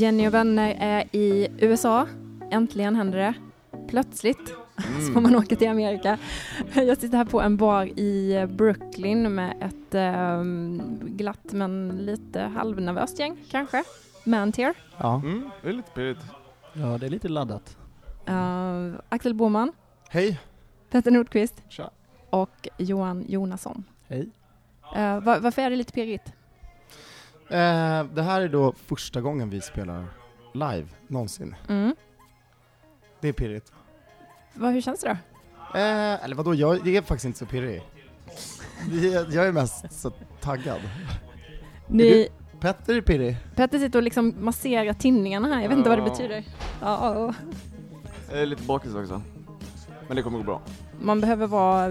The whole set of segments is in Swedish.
Jenny och vänner är i USA. Äntligen händer det. Plötsligt så får man åka till Amerika. Jag sitter här på en bar i Brooklyn med ett ehm, glatt men lite halvnervöst gäng kanske. Mantier. Ja. Mm, det är lite pirrigt. Ja, det är lite laddat. Uh, Axel Boman, Hej. Petter Nordqvist Tja. och Johan Jonasson. Hej. Uh, va- varför är det lite pirrigt? Eh, det här är då första gången vi spelar live någonsin. Mm. Det är pirrigt. Va, hur känns det då? Eh, eller vadå, jag, jag är faktiskt inte så pirrig. Jag, jag är mest så taggad. Ni, Petter är pirrig. Petter sitter och liksom masserar tinningarna här, jag vet inte vad det betyder. Ja, ja. Jag är lite bakis också. Men det kommer gå bra. Man behöver vara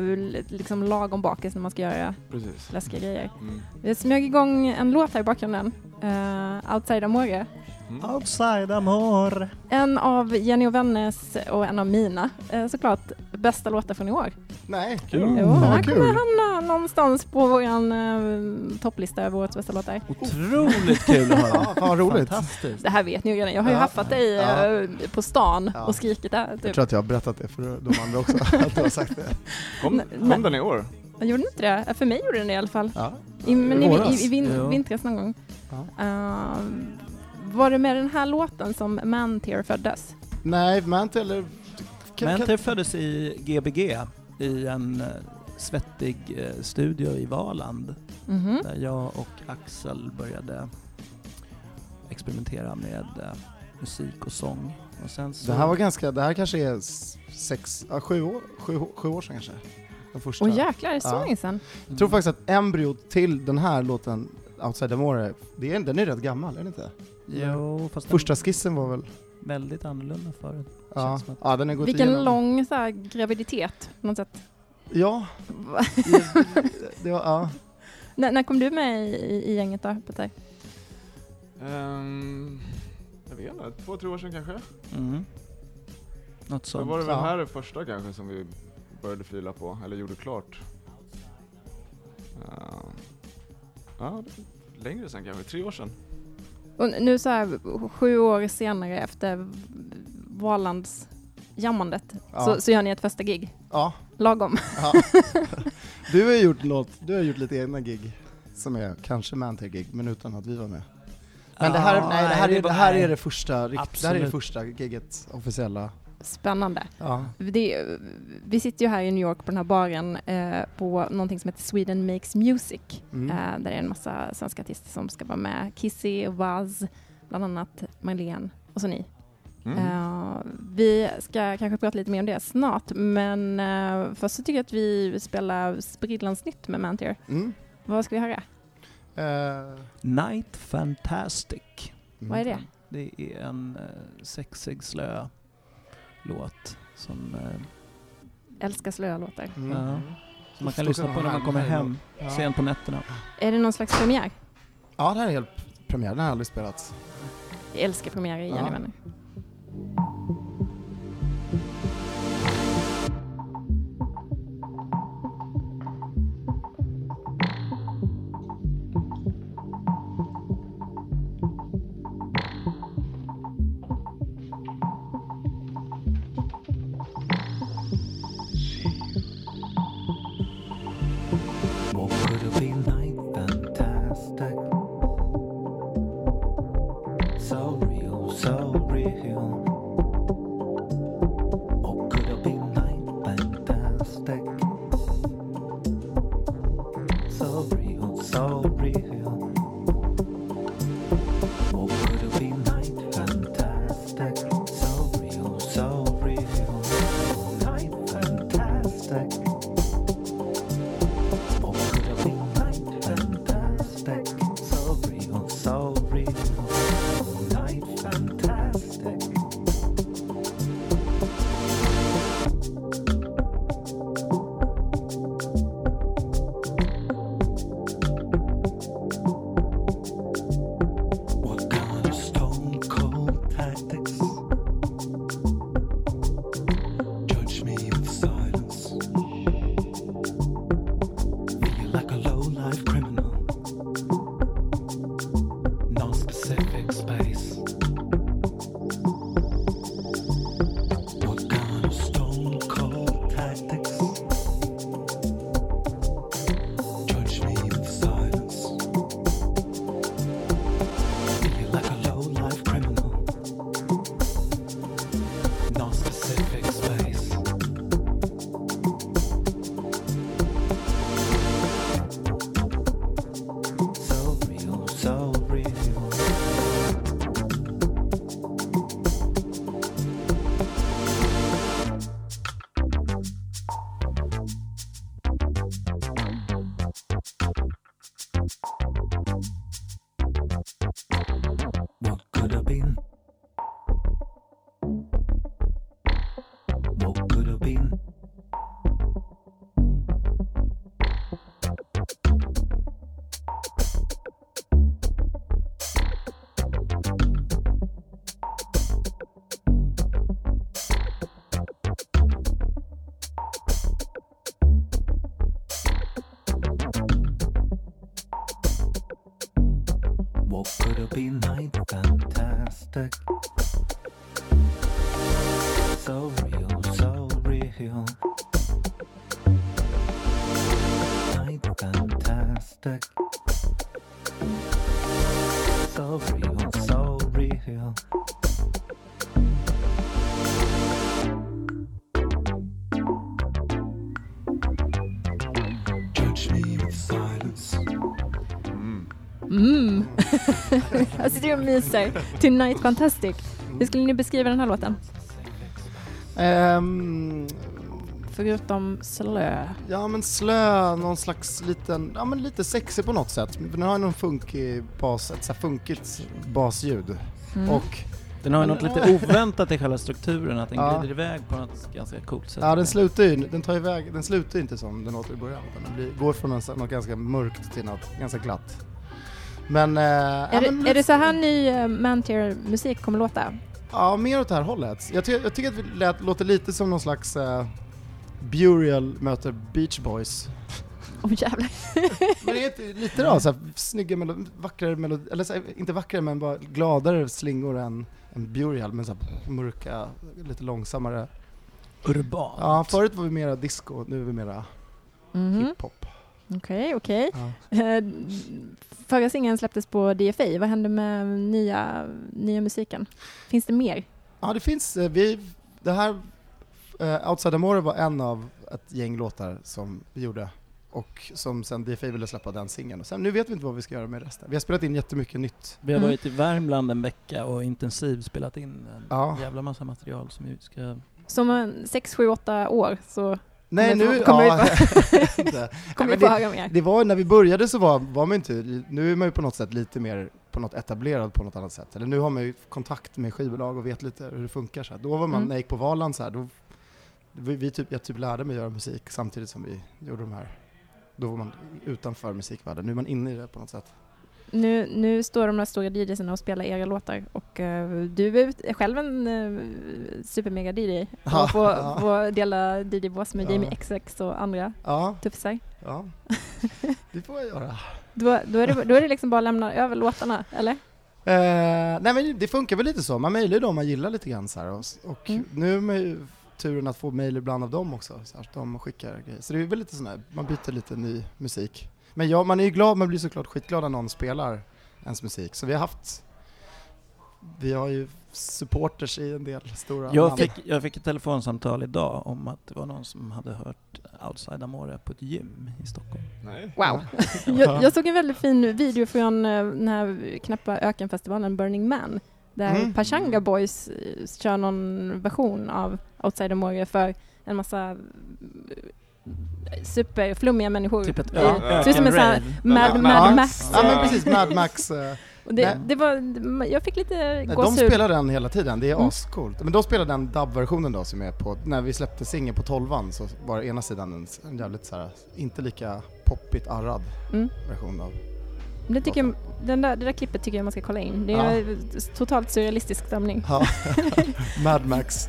liksom lagom bakis när man ska göra Precis. läskiga grejer. Mm. Vi smög igång en låt här i bakgrunden, uh, Outside Amore. Mm. Outside amor. En av Jenny och Vänners och en av mina, eh, såklart, bästa låtar från i år. Nej. Kul. Jo, vad den kommer hamna någonstans på vår uh, topplista över årets bästa låtar. Otroligt kul att höra. Ja, roligt. Fantastiskt. Det här vet ni ju redan, jag har ju Ja. haffat dig Ja. eh, på stan Ja. och skrikit där. Jag Typ. tror att jag har berättat det för de andra också, att du har sagt det. Kom, kom den i år? Jag gjorde inte det? Eh, För mig gjorde den det i alla fall. Ja. I, men i, i, i vin, Ja. vintras någon gång. Ja. Ehm, var det med den här låten som Mantier föddes? Nej. Kan, Manter föddes i Gbg i en eh, svettig eh, studio i Valand Mhm. där jag och Axel började experimentera med eh, musik och sång. Och sen så det här var ganska, det här kanske är sex, sju, år, sju, sju år sedan kanske. Den första. Åh jäklar, det är så Ja. länge sedan. Jag tror faktiskt att embryot till den här låten, Outside Amore, det är, den är rätt gammal, är den inte? Jo, fast Första skissen var väl... väldigt annorlunda förut. Ja, att- ja den är gått Vilken igenom. lång så här, graviditet på något sätt. Ja, det, det var, ja. när, när kom du med i, i gänget då, Peter? Ehm, jag vet inte, två, tre år sedan kanske? Mm. Något Så sånt. var det väl Ja. här det första kanske som vi började fila på, eller gjorde klart. Ehm, ja, längre sedan kanske, tre år sedan. Och nu så här sju år senare efter Valands jammandet Ja. så, så gör ni ett första gig. ja, Lagom. ja. Du har gjort något, du har gjort lite egna gig som är kanske Mantair-gig, men utan att vi var med. Men det här, Ja, nej, det här, är, det här nej. är det första, det här är det Absolut. första giget, officiella. Spännande. Ja. Det, vi sitter ju här i New York på den här baren eh, på någonting som heter Sweden Makes Music. Mm. Eh, där det är en massa svenska artister som ska vara med. Kissy, Vaz, bland annat Marlene och så ni. Mm. Eh, vi ska kanske prata lite mer om det snart, men eh, först så tycker jag att vi spelar sprillans nytt med Mantier. Mm. Vad ska vi höra? Eh, Night Fantastic. mm. Vad är det? Det är en eh, sexig slö låt som eh, Älskar slöa låtar. Mm. ja, som man kan lyssna på när man kommer hem Ja. sent på nätterna. Är det någon slags premiär? Ja, det här är helt premiär, den har aldrig spelats. Jag älskar premiärer i Ja. Jenny Vänner. Jag sitter och myser till Night Fantastic. Hur skulle ni beskriva den här låten? Ehm, Förutom slö. ja men slö, någon slags liten, ja men lite sexig på något sätt. Den har någon funkig bas, ett så här funkigt basljud. Mm. Och Den har ju något lite oväntat i själva strukturen, att den Ja. glider iväg på något ganska coolt sätt. ja, den slutar ju, den tar iväg, den slutar ju inte som den låter i början. utan Den blir, går från något ganska mörkt till något ganska glatt. Men... Eh, ja, Är, men det, är det så här ny uh, Mantier-musik kommer låta? Ja, mer åt det här hållet. Jag, ty jag tycker att vi lät, låter lite som någon slags eh, Burial möter Beach Boys. Åh jävlar. Men det är inte, lite då, så här, snygga melodi, vackrare melodi, eller här, inte vackrare men bara gladare slingor än, än Burial, men så här, mörka, lite långsammare. Urbant. Ja, förut var vi mera disco, nu är vi mera Mhm. hiphop. Okej, okej. Ja. Förra singeln släpptes på DFA. Vad hände med nya, nya musiken? Finns det mer? ja, det finns, eh, vi, det här, eh, Outside Amore var en av ett gäng låtar som vi gjorde och som sen DFA ville släppa den singeln. Och sen, nu vet vi inte vad vi ska göra med resten. Vi har spelat in jättemycket nytt. Vi har Mm. varit i Värmland en vecka och intensivt spelat in en Ja. jävla massa material som vi ska... Som en 6, 7, 8 år så Nej, nu... kommer ja, kommer vi få höra mer. det var när vi började så var, var man inte, nu är man ju på något sätt lite mer på något etablerad på något annat sätt. Eller nu har man ju kontakt med skivbolag och vet lite hur det funkar. Så här. Då var man, Mm. när jag gick på Valand så här, då, vi, vi typ, jag typ lärde mig göra musik samtidigt som vi gjorde de här. Då var man utanför musikvärlden, nu är man inne i det på något sätt. Nu, nu står de där stora DJsarna och spelar era låtar och eh, du är ut- själv en uh, supermega DJ Ja, och får, ja. får dela DJ-bås med Ja. Jamie XX och andra Ja, tuffisar. ja. det får jag göra. Då, då, är det, då är det liksom bara att lämna över låtarna, eller? Eh, nej men det funkar väl lite så, man mejlar ju dem man gillar lite grann så här, och, och Mm. nu ju turen att få mejl ibland av dem också, så att de skickar grejer. Så det är väl lite sån här, man byter lite ny musik. Men ja, man är ju glad, man blir såklart skitglad när någon spelar ens musik. Så vi har haft, vi har ju supporters i en del stora Jag namn. fick, jag fick ett telefonsamtal idag om att det var någon som hade hört Outside Amore på ett gym i Stockholm. Nej. Wow. Jag, jag såg en väldigt fin video från eh, den här knappa ökenfestivalen Burning Man där Mm. Pachanga Boys eh, kör någon version av Outside Amore för en massa superflummiga människor. Typ ett Ja, ö- ser ut som en sån här. Mad, Ja, Mad ja, Max. Ja men precis, Mad Max. eh, och det, det var, jag fick lite Nej, de gåshud. spelar den hela tiden, det är Mm. ascoolt. Men de spelar den dub-versionen då som är på, när vi släppte singeln på 12 så var ena sidan en, en jävligt så här, inte lika poppigt arrad Mm. version av Det, tycker jag, den där, det där klippet tycker jag man ska kolla in. Det är totalt surrealistisk stämning. Ja. Mad Max.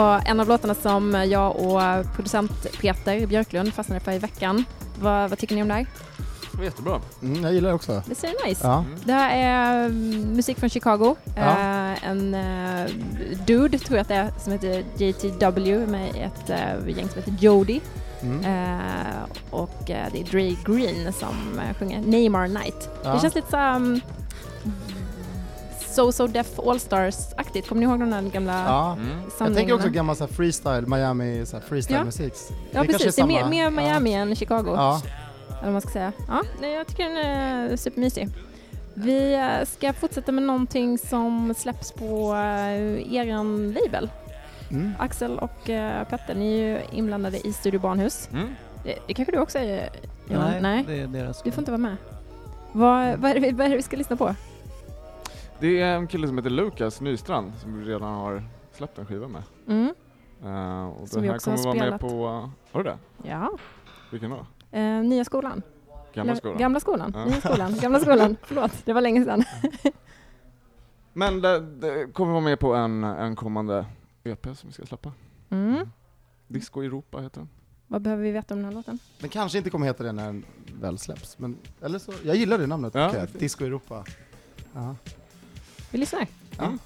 Var en av låtarna som jag och producent Peter Björklund fastnade för i veckan. Vad, vad tycker ni om det här? Det var jättebra. Mm, jag gillar det också. Det ser nice. Ja. Mm. Det här är mm, musik från Chicago. Ja. Eh, en eh, dude, tror jag att det är, som heter JTW med ett eh, gäng som heter Jody. Mm. Eh, och det är Dre Green som sjunger Neymar Night. Ja. Det känns lite så um, So So Def All-Stars-aktigt. Kommer ni ihåg de där gamla Ja. Jag tänker också gammal så här, freestyle, Miami så freestyle-musik. Ja, det kanske precis. Det är mer, mer Miami än Chicago. Ja. Eller vad man ska säga. Ja, nej, jag tycker den är supermysig. Vi eh, ska fortsätta med någonting som släpps på uh, eran label. Mm. Axel och eh, Petter, ni är ju inblandade i Studio Barnhus. Mm. Det, det kanske du också är, Johan? Nej, det är deras. Du får inte vara med. Vad, vad, är det, vi- vad är det vi ska lyssna på? Det är en kille som heter Lukas Nystrand som vi redan har släppt en skiva med. Mm. Uh, och Som den vi här också har kommer vara med spelat. på, har du det? Ja. Vilken då? Eh, nya skolan. Gamla skolan? Gamla skolan. Ja. Nya skolan. Gamla skolan. Förlåt, det var länge sedan. Men det, det kommer vara med på en, en kommande EP som vi ska släppa. Mm. Disco Europa heter den. Vad behöver vi veta om den här låten? Den kanske inte kommer heta det när den väl släpps, men eller så, jag gillar det namnet. Ja. jag. Disco Europa. Ja. Vi lyssnar. Ja.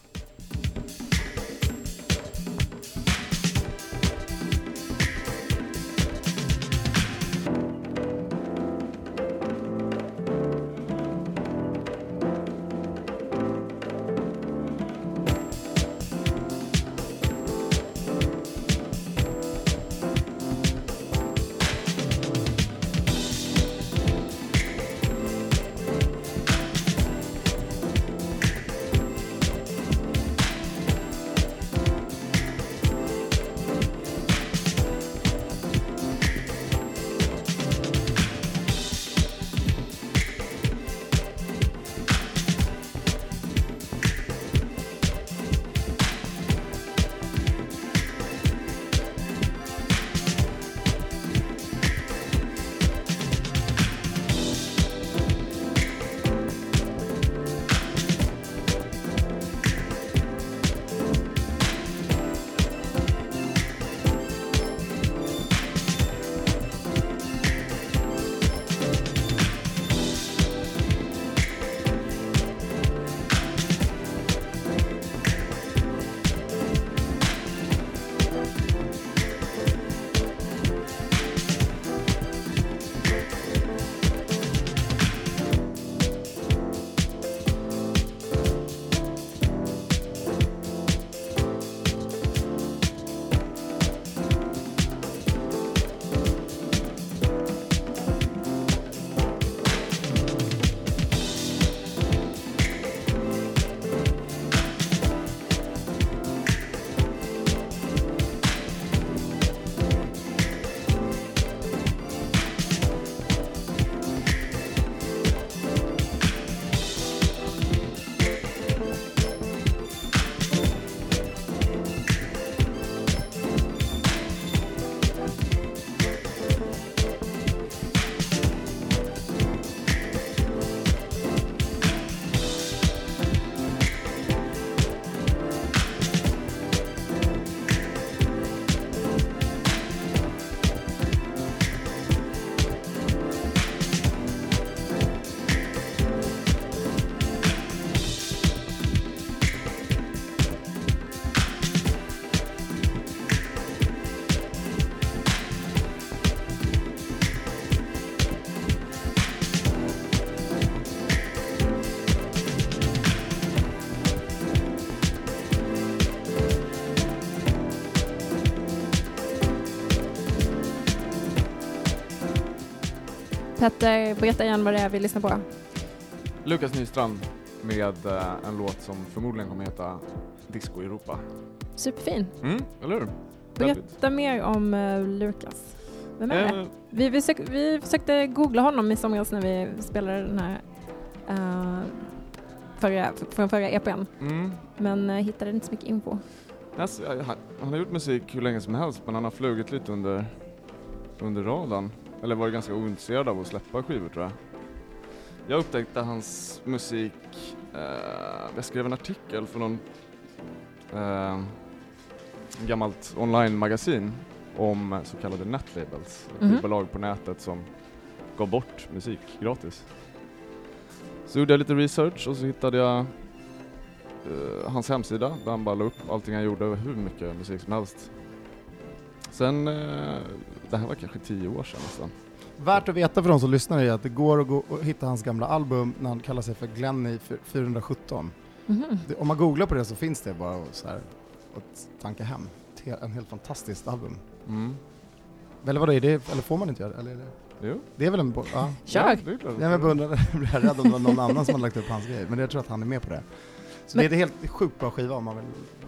Mm. Petter, berätta igen vad det är vi lyssnar på. Lukas Nystrand med eh, en låt som förmodligen kommer heta Disco Europa. Superfin. Mm, eller hur? Berätta mer om uh, Lukas. Vem är det? Eh, Vi, vi, sök, vi försökte googla honom i somras när vi spelade den här förra, från förra EPn, mm. men hittade inte så mycket info. Alltså, han, han har gjort musik hur länge som helst men han har flugit lite under, under radarn. Eller varit ganska ointresserad av att släppa skivor tror jag. Jag upptäckte hans musik, eh, jag skrev en artikel för någon, eh, gammalt online-magasin om så kallade netlabels. Mhm. skivbolag på nätet som gav bort musik gratis. Så gjorde jag lite research och så hittade jag eh, hans hemsida där han bara la upp allting han gjorde, hur mycket musik som helst. Sen, eh, det här var kanske tio år sedan nästan. Värt att veta för de som lyssnar är att det går att, gå och hitta hans gamla album när han kallar sig för Glenny 417. Mhm. Det, om man googlar på det så finns det bara att så här, att tanka hem. En helt fantastiskt album. Mm. Eller vadå, är det, eller får man inte göra det? Eller, är det? Jo. det är väl en... Ja. Kör! Ja, det är klart. Nej men jag blir rädd om det var någon annan som har lagt upp hans grej, men jag tror att han är med på det. Så Men- det är en helt sjukt bra skiva om man vill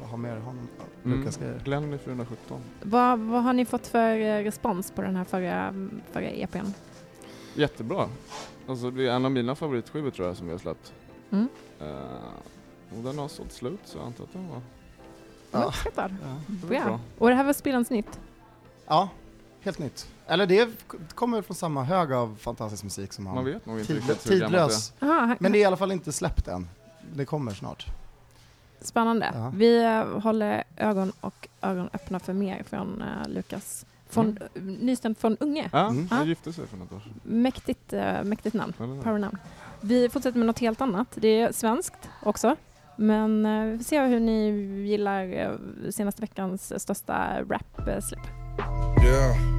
ha med honom, Mm. Lukas grejer. Glenn 417. Vad, vad har ni fått för eh, respons på den här förra, förra EPn? Jättebra. Alltså det är en av mina favoritskivor tror jag som vi har släppt. Mm. Eh, och den har sålt slut så jag antar att den var Ja. Uppskattad. Ja. Bra. bra. Och det här var spelans nytt? ja, helt nytt. Eller det kommer från samma hög av fantastisk musik som Man han. vet nog inte riktigt hur gammalt det är. tidlös. Men det är i alla fall inte släppt än. Det kommer snart. Spännande. Ja. Vi eh, håller ögon och öron öppna för mer från eh, Lukas. Från, Mm. uh, Nystämd från Unge. Ja, Mm. han gifte sig för något år. Mäktigt, eh, mäktigt namn. Hur? Power-namn. Vi fortsätter med något helt annat. Det är svenskt också. Men eh, vi får se hur ni gillar eh, senaste veckans största rap-släpp. Yeah.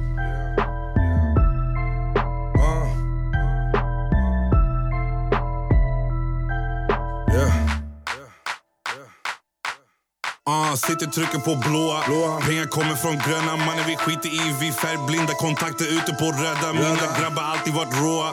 Ah, sitter trycker på blåa. Pengar kommer från gröna. Mannen vi skiter i Vi färgblinda kontakter ute på röda. Mina grabbar alltid varit råa.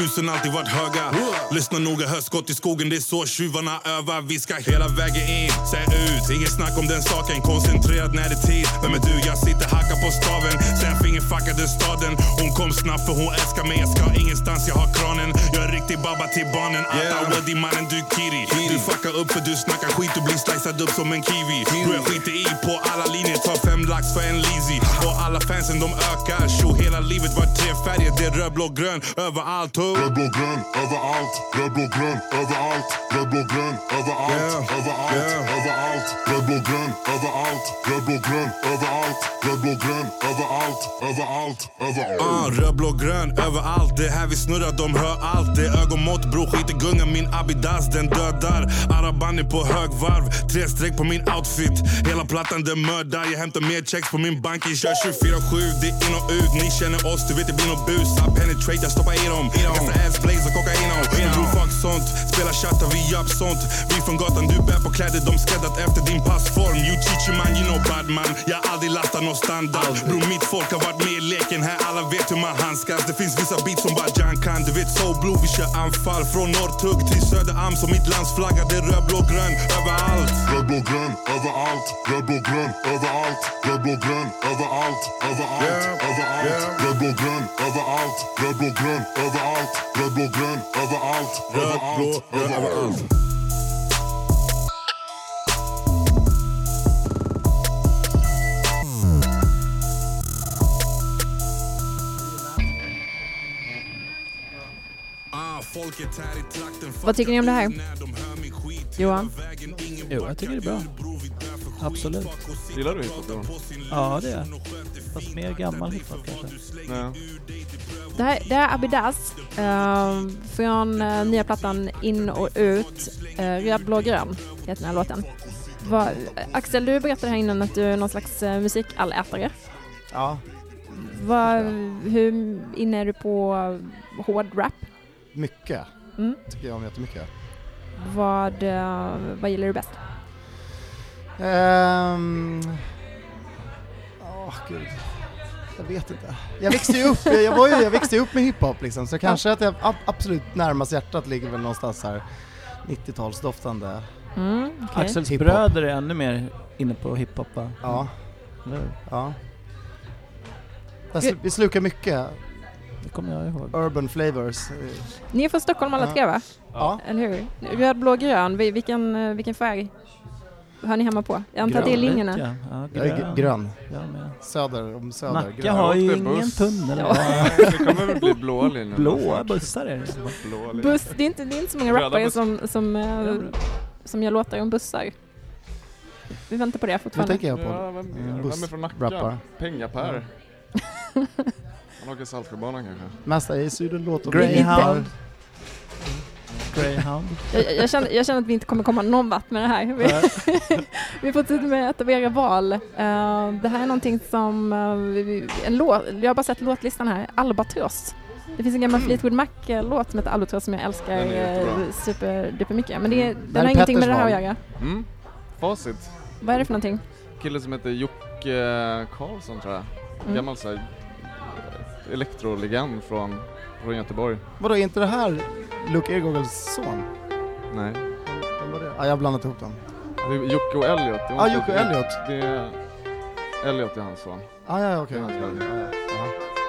Husen alltid varit höga. Lyssna noga, hör skott i skogen Det är så tjuvarna övar. Vi ska hela vägen in, säg ut. Inget snack om den saken Koncentrerad när det är tid. Vem är du? Jag sitter hacka på staven. Sen fingerfackade staden. Hon kom snabbt för hon älskar mig. Jag ska ingenstans, jag har kranen. Jag är riktig baba till barnen. Atta Weddy mannen du kiri. Du fuckar upp för du snackar skit. Du blir slicead upp som en kiwi Bror jag skiter i på alla linjer Tar fem lax för en Lizzy Och alla fansen de ökar Tjo hela livet var tre färger Det är röd, blå, grön överallt. Röd, blå, grön, överallt. Röd, blå, grön, överallt. Röd, blå, grön, överallt. Yeah. Överallt, Yeah. överallt. Röd, blå, grön, överallt. Röd, blå, grön, överallt. Röd, blå, grön, överallt. Överallt, överallt. Röd, blå, grön överallt Det här vi snurrar, de hör allt Det är ögonmått bror, skit i gunga Min Abidas den dödar Arabani på högvarv Tre streck på min outfit Hela plattan den mördar Jag hämtar mer checks på min bank. Jag kör 24-7, det är in och ut. Ni känner oss, du vet det blir nåt bus I penetrate, jag stoppar i dem. Kastar ass blaze och kokain och Bror fuck sånt Spela chattar, vi gör sånt Vi från gatan, du bär på kläder De skräddat efter din passform You teacher man, you know bad man Jag har aldrig lastat någon standard Bror mitt folk har varit med i leken här Alla vet hur man handskas Det finns vissa beats som bara Jan kan Du vet so blue, vi kör anfall Från Norrtugg till Söderarm Som mitt lands flagga Det är röd, blå, grön överallt Röd, blå, grön, överallt. Röd, blå, grön, överallt. Röd, blå, grön, överallt. Överallt, överallt. Röd, blå, grön, överallt. Röd, blå, grön, överallt. Röd, blå, grön, överallt. Överallt, Vad tycker ni om det här? Johan? Jo, jag tycker det är bra. Absolut. Gillar du hiphop Johan? Ja, det är jag. Fast mer gammal hiphop kanske. Nej. Det här, det här är Abidas eh, från eh, nya plattan In och ut. Eh, Röd, blå, grön heter den här låten. Vad, Axel, du berättade här innan att du är någon slags eh, musikallätare. Ja, Vad, hur inne är du på hård rap? mycket. Mm. Tycker jag om jättemycket. Vad, eh, vad gillar du bäst? Ehm... Åh, gud. Jag vet inte. Jag växte ju upp, jag var ju, jag växte upp med hiphop liksom, så kanske att jag ab- absolut närmast hjärtat ligger väl någonstans här 90-talsdoftande. Mm, okej. Axels Hiphop. bröder är ännu mer inne på hiphop va? Ja, hur? ja. Vi slukar mycket Det kommer jag ihåg. urban flavors. eh, Ni är från Stockholm alla Ja. tre va? Ja, Eller hur? Röd, blå, grön. Vi- Vilken, eh, vilken färg hör ni hemma på? Jag antar att det är Grön, linjerna. Ja, jag är grön. grön. Jag med. Söder om söder. Nacka grön. har ju åkte ingen buss. tunnel. Det kommer väl bli blåa linjen. Blåa bussar är det. Buss, det är inte, det är inte så många Röda rappare buss. som, som, eh, som gör låtar om bussar. vi väntar på det Nu fortfarande. tänker jag på Ja, vem, Mm, mer? buss- vem är från Nacka? rappare. Penga-Per. Han åker Saltsjöbanan kanske. Mesta i Syden låter Greyhound. Greyhound. Jag, jag, känner, jag känner att vi inte kommer komma någon vart med det här. Vi, vi fortsätter med ett av era val. Eh, det här är någonting som, vi- vi- en låt, jag har bara sett låtlistan här, Albatross. Det finns en gammal Fleetwood Mac-låt som heter Albatross som jag älskar Den eh, superduper mycket. Men det, den är har ingenting med det här att göra. Mm. Facit. Vad är det för någonting? Kille som heter Jocke Karlsson tror jag. Mm. Gammal så här, eh, elektrolegend från, från Göteborg. Vadå, är inte det här Luke Ergogels son? Nej. Vem var det? Ja, jag har blandat ihop dem. Det är Jocke och Elliot. Ja, måste- Jocke och Elliot. Det är Elliot är hans son. Ah, ja, okej. Det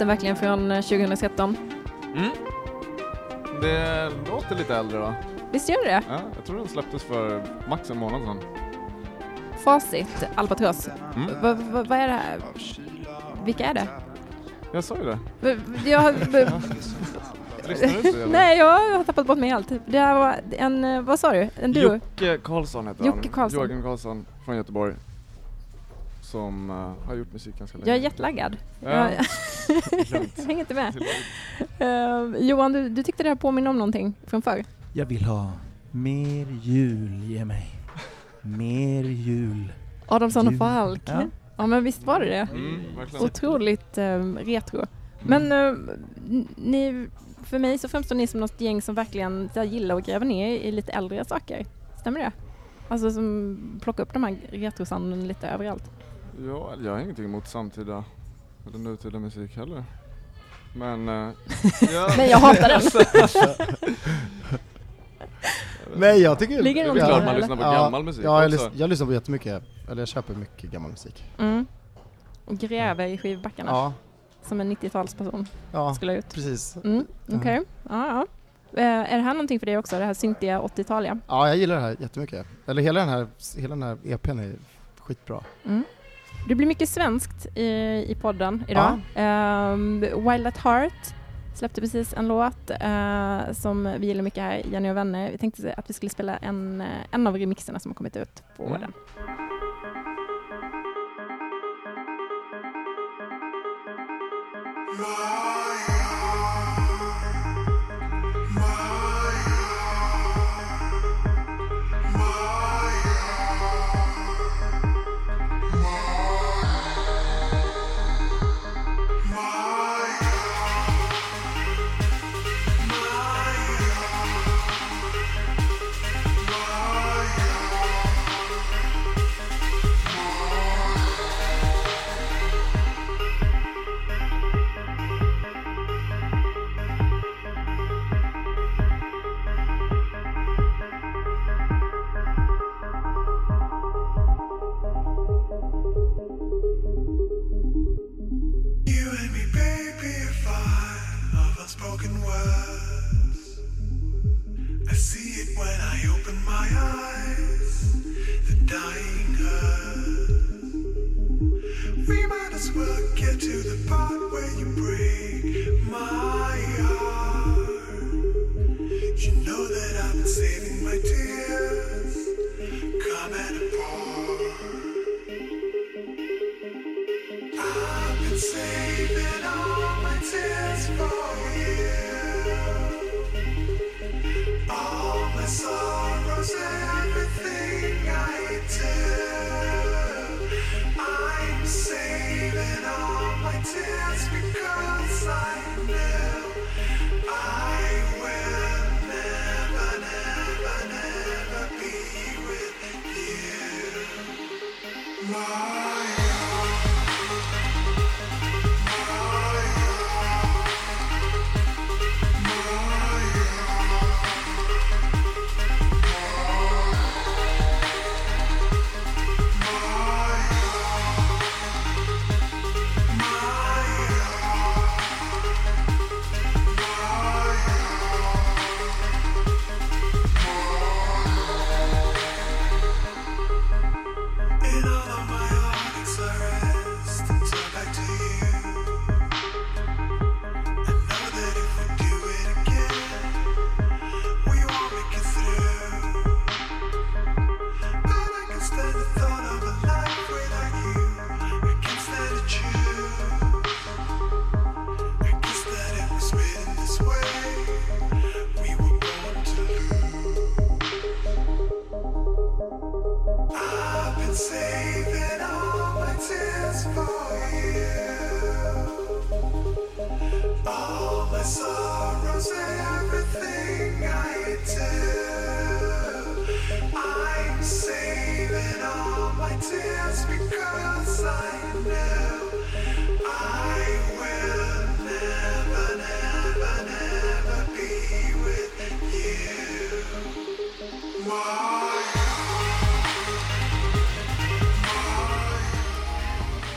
låten verkligen från eh, 2013? Mm. Det låter lite äldre va? Visst gör det? Ja, jag tror den släpptes för max en månad sedan. Facit, Albatross. Mm. Vad va, vad är det här? Vilka är det? Jag sa ju det. V- v- Jag, v- Lyssnar du inte? eller? nej, jag har tappat bort mig helt. Det här var en, eh, vad sa du? En duo? Jocke Karlsson heter Jocke han. Karlsson. Joakim Karlsson från Göteborg. Som eh, har gjort musik ganska länge. Jag är jetlaggad. Ja, Jag. Jag hänger inte med. Eh, Johan, du, du tyckte det här påminner om någonting från förr? Jag vill ha mer jul, ge mig. Mer jul. Adamsson och. Falk. Ja. Ja. men visst var det det? Mm. Otroligt eh, retro. Men eh, n- ni, för mig så framstår ni som något gäng som verkligen gillar att gräva ner i lite äldre saker. Stämmer det? Alltså som plockar upp de här retrosanden lite överallt. Ja, jag har ingenting emot samtida eller nutida musik heller. Men... eh, ja. Nej, jag hatar den. Nej, jag tycker... Ligger det är klart man lyssnar på gammal musik ja, jag, också. lys- jag lyssnar på jättemycket, eller jag köper mycket gammal musik. Mm. Och gräver i skivbackarna. Ja, Som en 90-talsperson ja skulle ha gjort. precis. Mm, Okej, ja, ja. Eh, är det här någonting för dig också? Det här syntiga 80-taliga? Ja, jag gillar det här jättemycket. Eller hela den här, hela den här EPn är skitbra. Mm. Det blir mycket svenskt i, i podden idag. Ehm, Wild at Heart släppte precis en låt eh, som vi gillar mycket här, Jenny och vänner. Vi tänkte att vi skulle spela en, eh, en av remixerna som har kommit ut på Mm. den. Maya,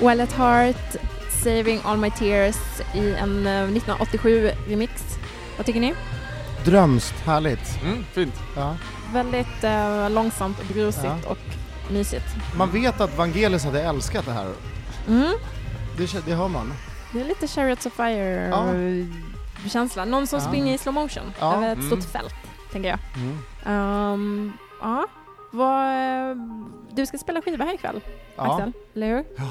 Well at Heart, Saving All My Tears i en eh, 1987-remix. Vad tycker ni? Drömst, härligt. Mm, fint. Ja. Väldigt eh, långsamt och brusigt Ja. och mysigt. Man vet att Vangelis hade älskat det här. Mm. Det, det hör man. Det är lite Chariots of Ja. Fire-känsla. Någon som Ja. springer i slow motion Ja. över ett Mm. stort fält, tänker jag. Mm. Ehm, ja, vad, eh, du ska spela skiva här ikväll, Ja. Axel, eller hur? Ja.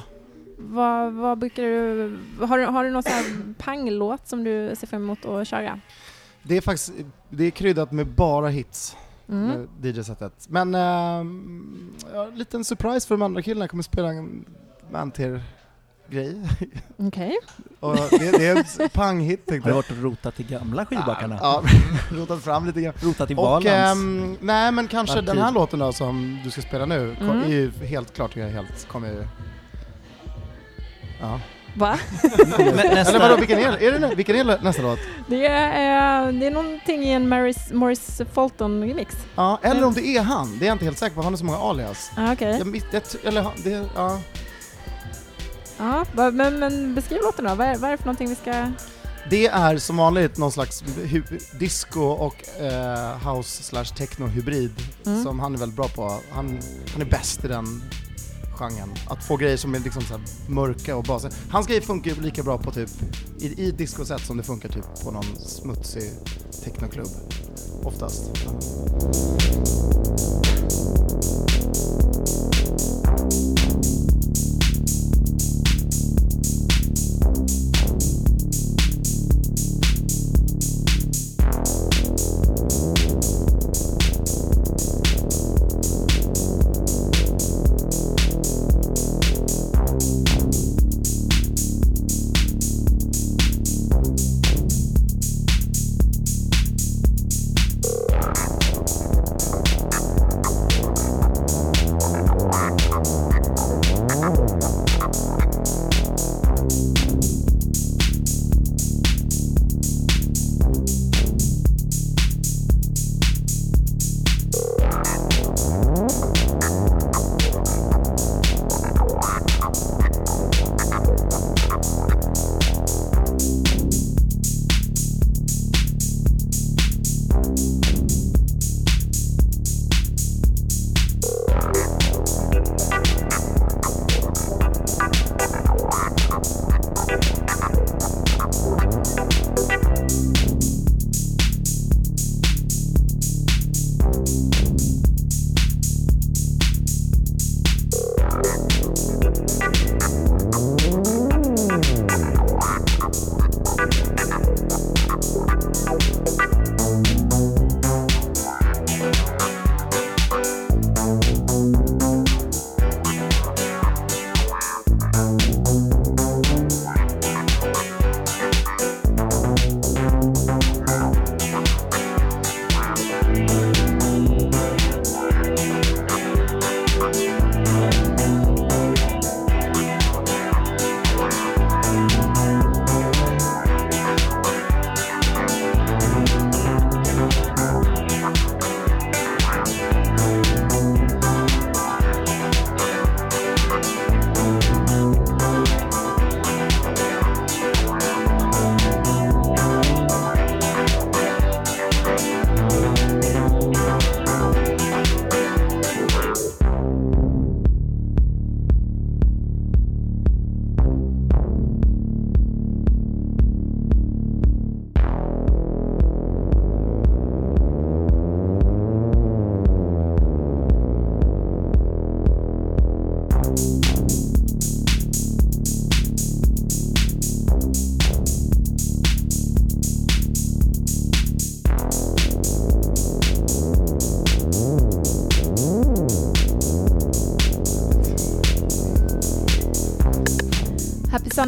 Vad, vad brukar du... Har, du- har du någon sån här panglåt som du ser fram emot att köra? Det är faktiskt det är kryddat med bara hits. Mm. med DJ-setet. Men ehm, ja, en liten surprise för de andra killarna. Jag kommer spela en Mantir-grej. Okej. Och det, det är en panghit tänkte Har du jag. varit och rotat i gamla skivbackarna? Ja, rotat fram lite grann. Rotat i Och Valans? ehm, nej men kanske Arkiv. den här låten då som du ska spela nu, Mm. är ju helt klart, jag är helt, kommer ju... Ja. Va? Eller vadå, vilken är, är det, vilken är nästa låt? Det är, eh, det är någonting i en Maris, Morris Fulton-remix. Ja, eller om det är han, det är jag inte helt säker på, han har så många alias. Ah, Okej. Jag, mitt- jag, t- eller det, ja. Ja, va- men, men beskriv låten då. Vad är, vad är det för någonting vi ska... Det är som vanligt någon slags disco och eh, house slash techno hybrid Mm. som han är väldigt bra på. Han, han är bäst i den genren. Att få grejer som är liksom så här mörka och baser. Hans grejer funkar ju lika bra på typ i, i discoset som det funkar typ på någon smutsig technoklubb. Oftast.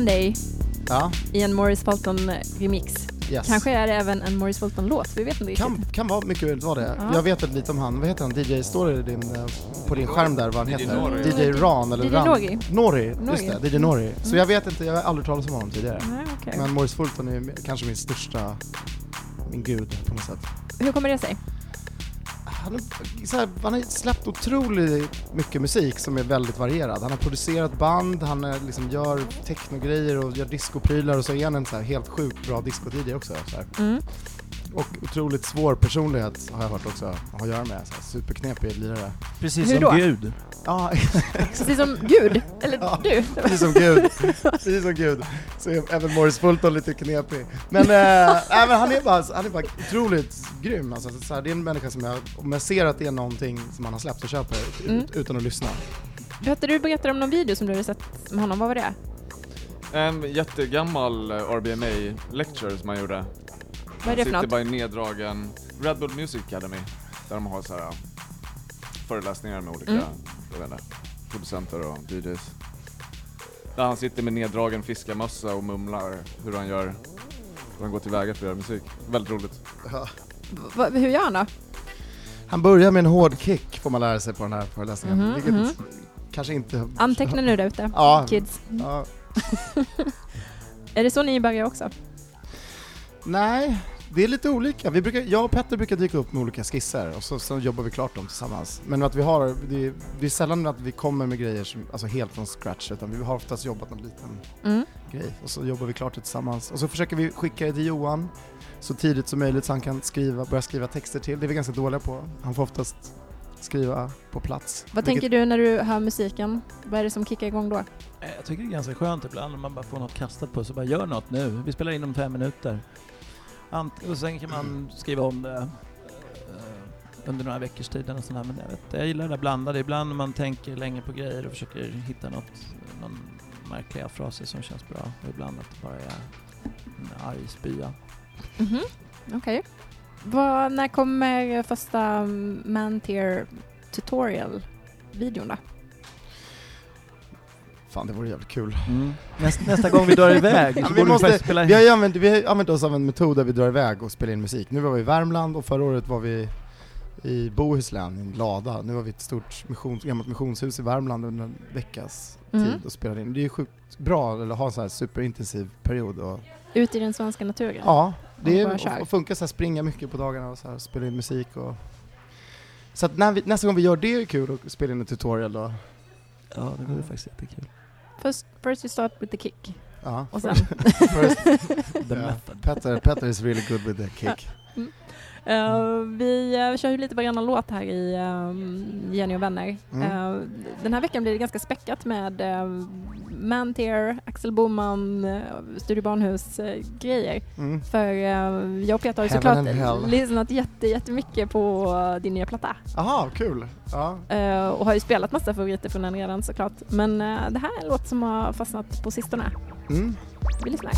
Sunday Ja, i en Morris Fulton-remix. yes. Kanske är det även en Morris Fulton-låt, vi vet inte riktigt. Kan, kan vara mycket väl vara det. Ja. Jag vet inte lite om han, vad heter han, DJ, står det i din, eh, på din skärm där vad han DJ heter? Nori. DJ Ran eller DJ Ran? Nori. Nori, Nori. just det, DJ Nori. Så Mm. jag vet inte, jag har aldrig talat om honom tidigare. Nej, okej. Men Morris Fulton är kanske min största, min gud på något sätt. Hur kommer det sig? Han, har- så här, han har släppt otroligt mycket musik som är väldigt varierad. Han har producerat band, han är, liksom gör technogrejer och gör discoprylar och så är han en så här helt sjukt bra disco-DJ också. Så här. Mm. Och otroligt svår personlighet har jag hört också att ha att göra med. Så här, superknepig lirare. Precis Hur som då? Gud. Ja, Precis som Gud, eller Ja. du. precis som Gud. Precis som Gud. Så är även Morris Fulton lite knepig. Men, äh, men han, är bara, han är bara otroligt grym. Alltså, så här, det är en människa som jag, om jag ser att det är någonting som han har släppt så köper jag ut, Mm. utan att lyssna. Petter, du berättade om någon video som du hade sett med honom, vad var det? En jättegammal eh, RBMA lecture som han gjorde. Vad är det för sitter något? bara i neddragen Red Bull Music Academy, där de har så här ja, föreläsningar med olika Mm. jag vet inte, producenter och DJs. Där han sitter med neddragen fiskarmössa och mumlar hur han gör, hur han går tillväga för att göra musik. Väldigt roligt. Ja. Va, hur gör han då? Han börjar med en hård kick får man lära sig på den här föreläsningen. Mhm, vilket mhm. kanske inte... Anteckna nu där ute, Ja. kids. Ja. Är det så ni börjar också? Nej, det är lite olika. Vi brukar, jag och Petter brukar dyka upp med olika skisser och så, så jobbar vi klart dem tillsammans. Men att vi har, det, är- det är sällan att vi kommer med grejer som, alltså helt från scratch utan vi har oftast jobbat en liten Mm. grej och så jobbar vi klart det tillsammans. Och så försöker vi skicka det till Johan så tidigt som möjligt så han kan skriva, börja skriva texter till. Det är vi ganska dåliga på. Han får oftast skriva på plats. Vad tänker du när du hör musiken? Vad är det som kickar igång då? Eh, Jag tycker det är ganska skönt ibland om man bara får något kastat på sig. Bara gör något nu. Vi spelar in om fem minuter. Ant- och sen kan man skriva om det eh, under några veckors tid eller sånt. Men jag, vet, jag gillar det där blandade. Ibland när man tänker länge på grejer och försöker hitta något, någon märkliga fraser som känns bra. Och ibland att det bara är en arg spya. Mhm, Okej. Okay. När kommer första mm, Man-Tier tutorial-videon då? Fan det vore jävligt kul. Nästa, nästa gång vi drar iväg Ja, vi, vi måste, faktiskt spela vi har ju använt, vi har använt oss av en metod där vi drar iväg och spelar in musik. Nu var vi i Värmland och förra året var vi i Bohuslän, i en lada. Nu var vi i ett stort missions, gammalt missionshus i Värmland under en veckas Mm. tid och spelade in. Det är ju sjukt bra att ha en sån här superintensiv period. Och, Ut i den svenska naturen? ja, det är, och funkar så här, springa mycket på dagarna och så här, spela in musik och så att när vi, nästa gång vi gör det är det kul att spela in en tutorial då. Ja, det vore faktiskt jättekul. First, first you start with the kick. Ja, Och sen? first, The ja, method. Petter, Petter is really good with the kick. Eh, vi uh, kör ju lite varannan låt här i um, Jenny och vänner. Mm. Eh, den här veckan blir det ganska späckat med uh, Mantier, Axel Boman, uh, Studio Barnhus-grejer. Mm. För jag och Peter har ju såklart lyssnat jätte, jättemycket på din nya platta. Aha, kul! Ja. Och har ju spelat massa favoriter från den redan såklart. Men det här är en låt som har fastnat på sistone. Mm. Vi lyssnar.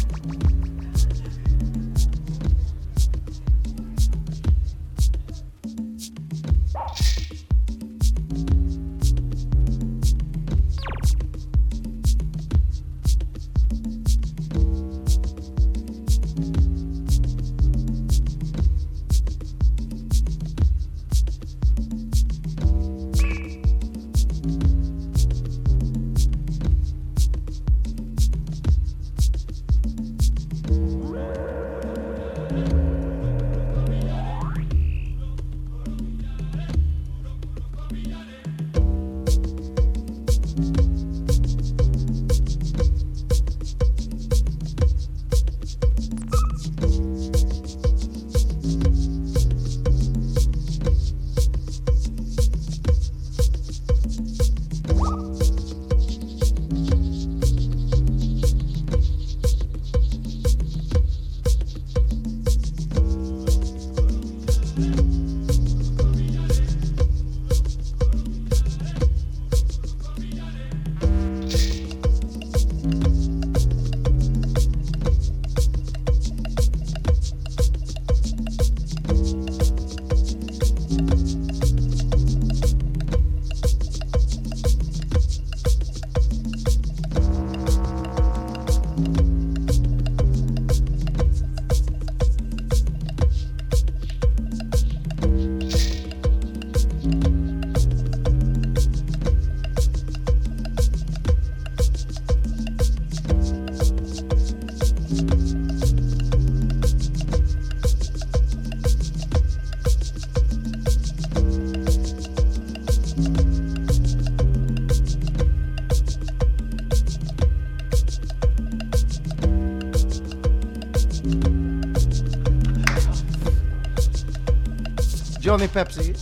Johnny Pepsi.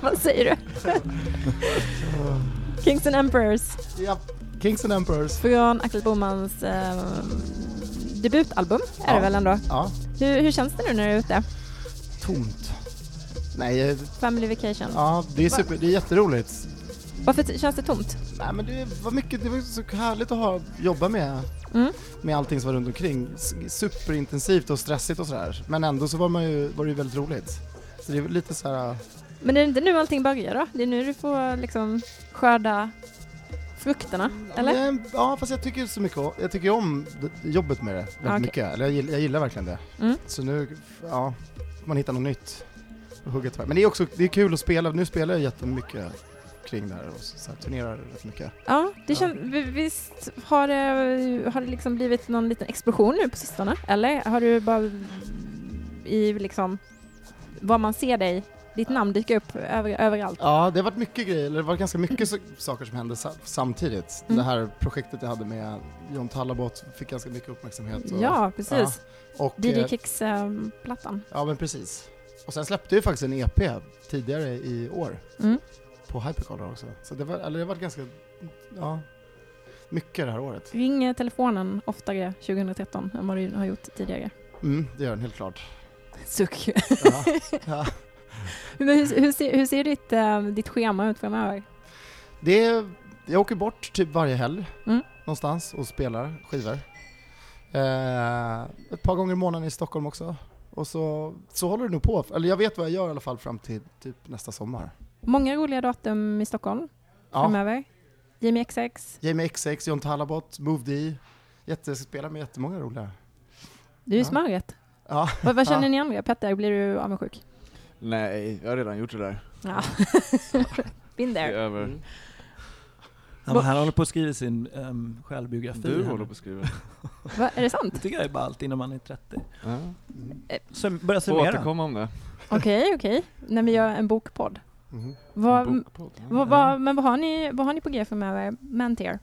Vad säger du? Kings and Emperors Ja, Kings and Emperors. från Axel Bomans eh, debutalbum är Ja. det väl ändå? Ja, Hur, hur känns det nu när du är ute? tomt. Nej, eh, Family Vacation. ja, det är super, det är jätteroligt. Varför känns det tomt? Nej men det var mycket, det var så härligt att ha, jobba med, Mm. med allting som var runt omkring. Superintensivt och stressigt och sådär. Men ändå så var, man ju, var det ju väldigt roligt. Så det är lite så här. Men är det inte nu allting börjar då? Det är nu du får liksom skörda frukterna, eller? Ja fast jag tycker så mycket om, jag tycker om jobbet med det väldigt Okej. mycket. Eller jag, gill- jag gillar verkligen det. Mm. Så nu, ja, man hittar något nytt hugga. Men det är också, det är kul att spela, nu spelar jag jättemycket kring det här och så, här, turnerar rätt mycket. Ja, det Ja. känns, visst har det, har det liksom blivit någon liten explosion nu på sistone? Eller har du bara i liksom var man ser dig, ditt namn dyka upp över, överallt? Ja, det har varit mycket grejer, eller det var ganska mycket så, saker som hände sa, samtidigt. Mm. Det här projektet jag hade med John Tallabot fick ganska mycket uppmärksamhet. Och, Ja, precis. och, DJ eh, Kicks-plattan. Ja, men precis. Och sen släppte jag faktiskt en EP tidigare i år Mm. På Hypercolor också. Så det var, eller det var ganska, ja, mycket det här året. Ringer telefonen oftare 2013 än vad du har gjort tidigare? Mm, det gör den helt klart. Suck. Ja, ja. Men hur, hur, ser, hur ser ditt, eh, ditt schema ut framöver? Det är, jag åker bort typ varje helg Mm. någonstans och spelar skivor. Eh, ett par gånger i månaden i Stockholm också. Och så, så håller det nog på. Eller jag vet vad jag gör i alla fall fram till typ nästa sommar. Många roliga datum i Stockholm Ja, framöver. Jamie XX, Jamie XX, John Talabot, Move D. Jätte, jag ska spela med jättemånga roliga. du är Ja. smörret. Ja, Vad, vad känner Ja. ni andra? Petter, blir du avundsjuk? Nej, jag har redan gjort det där. Ja. Been Det är there. över. Mm. Ja, men han håller på att skriva sin um, självbiografi. Du håller på att skriva. Va, är det Det sant? tycker jag är ballt innan man är 30. Ja. Sum, börja Får summera. återkomma om det. Okej, okej. När vi gör en bokpodd. Mhm. Vad, vad, vad, men vad har, ni, vad har ni på G framöver? Mantier?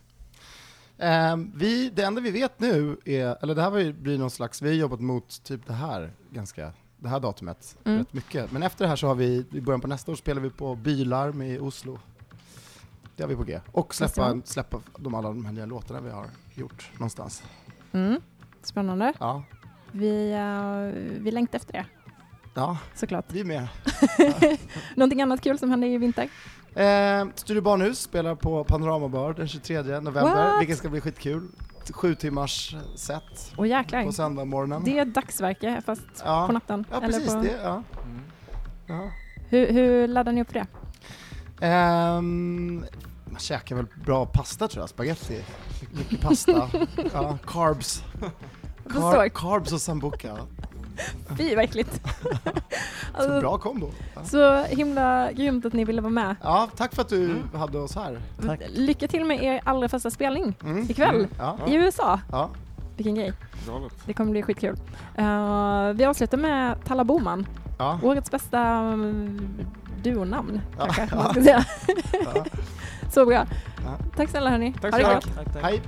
Ehm, vi, det enda vi vet nu är, eller det här ju- blir någon slags, vi har jobbat mot typ det här ganska, det här datumet Mm. rätt mycket. Men efter det här så har vi, i början på nästa år spelar vi på Bylarm i Oslo. Det har vi på G. Och släppa, släppa de alla de här nya låtarna vi har gjort någonstans. Mm. Spännande. Ja, Vi, eh, vi längtar efter det, ja såklart. vi är med. Någonting annat kul som händer i vinter? Ehm, Studio Barnhus spelar på Panorama Bar den 23 november, What? vilket ska bli skitkul. Sju timmars set jäklar. på söndag morgonen. Det är dagsverke fast ja. på natten. ja, Eller precis på, det. Ja. Mm. Ja. hur, hur laddar ni upp för det? Ehm, man käkar väl bra pasta tror jag, spaghetti. My- Mycket pasta. ja, carbs. Förstår. carbs och sambuca. Fy vad äckligt. Så alltså, bra kombo. Ja. så himla grymt att ni ville vara med. ja, tack för att du hade oss här. Tack. Lycka till med er allra första spelning Mm. ikväll Mm. Ja. i USA. Ja. Vilken grej. Galet. Det kommer bli skitkul. Uh, vi avslutar med Talla Boman. Ja. Årets bästa um, duonamn Ja. kanske man ska säga. Ja. Så bra. Ja. Tack snälla hörni. Tack ha det så gott. mycket. Tack, tack. Hej.